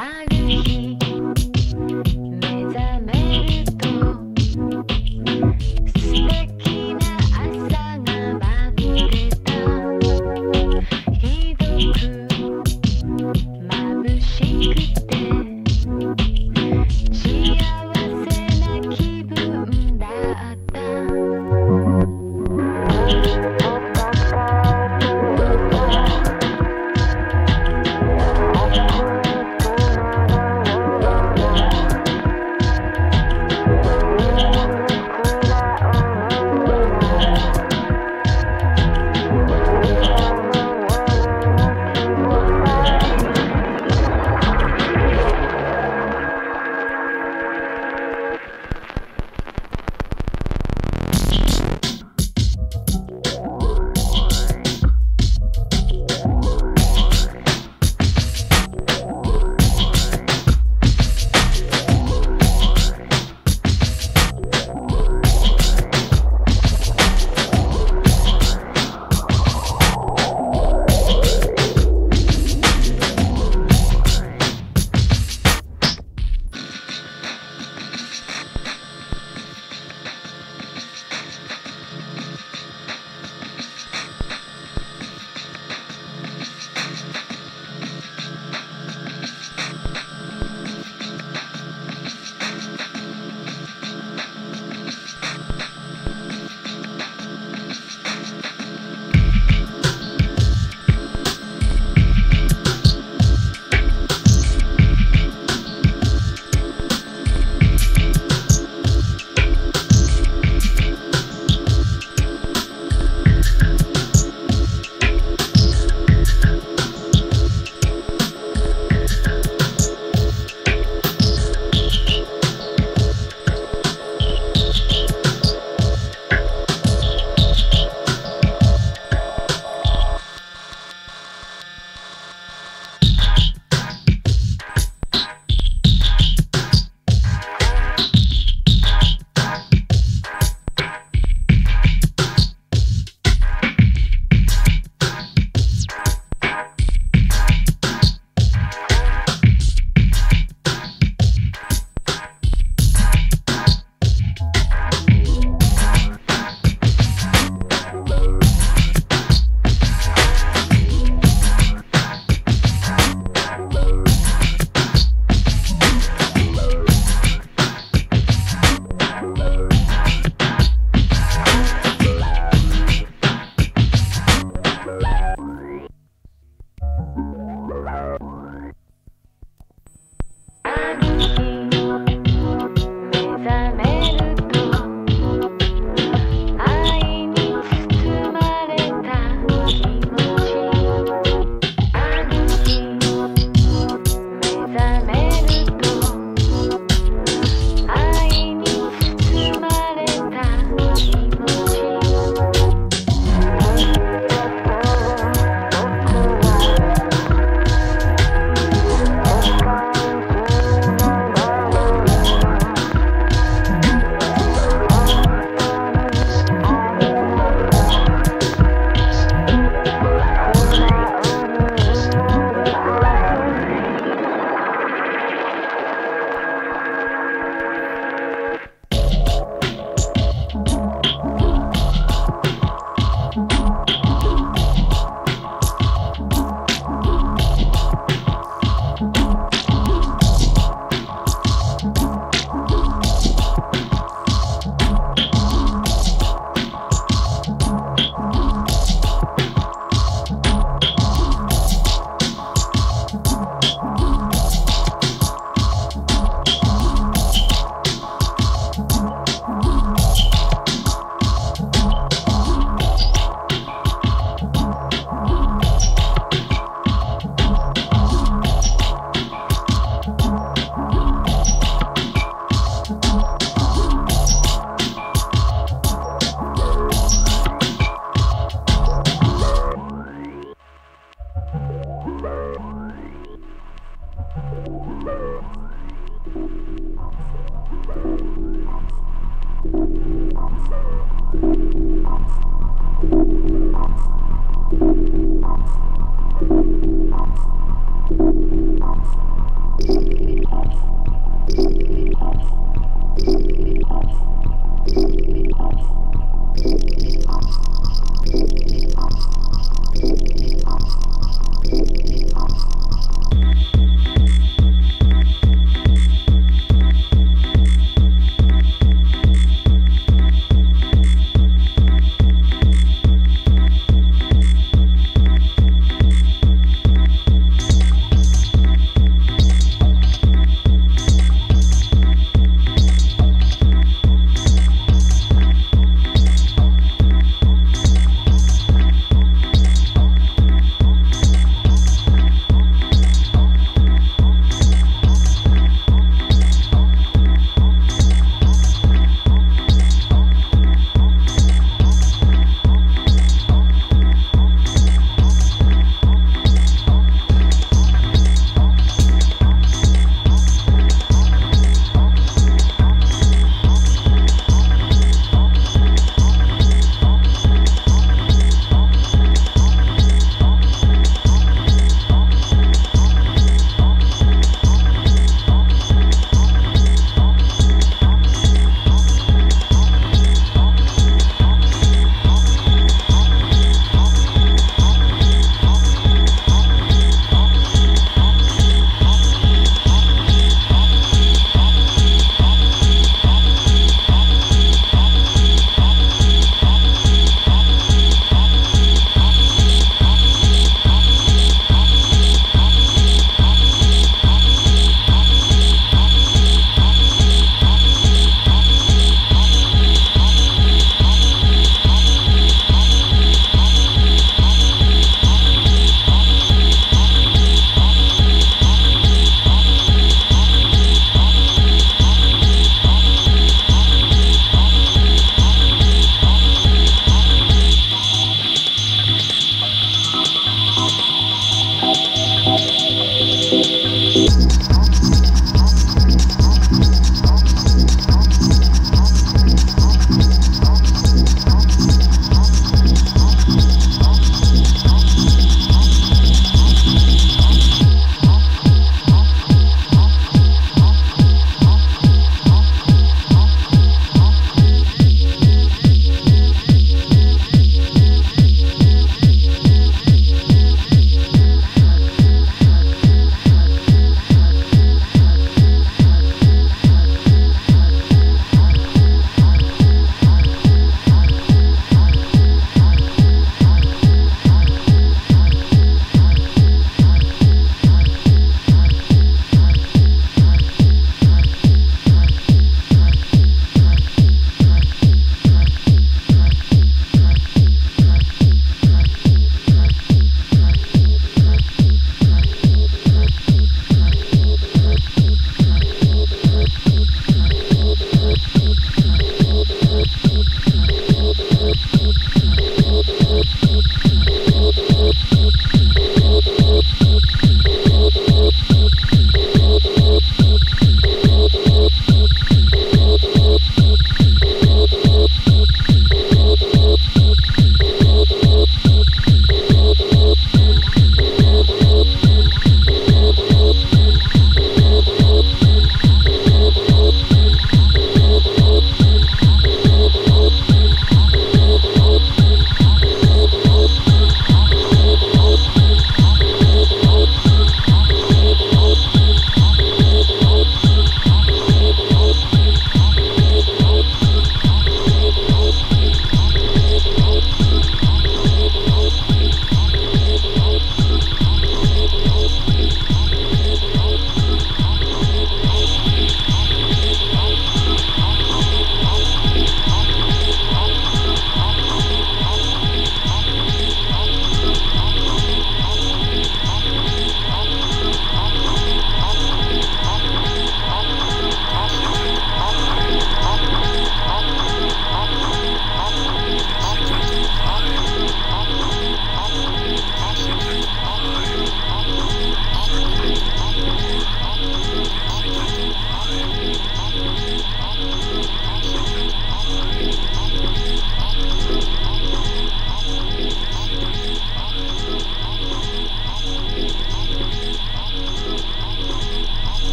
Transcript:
Bye.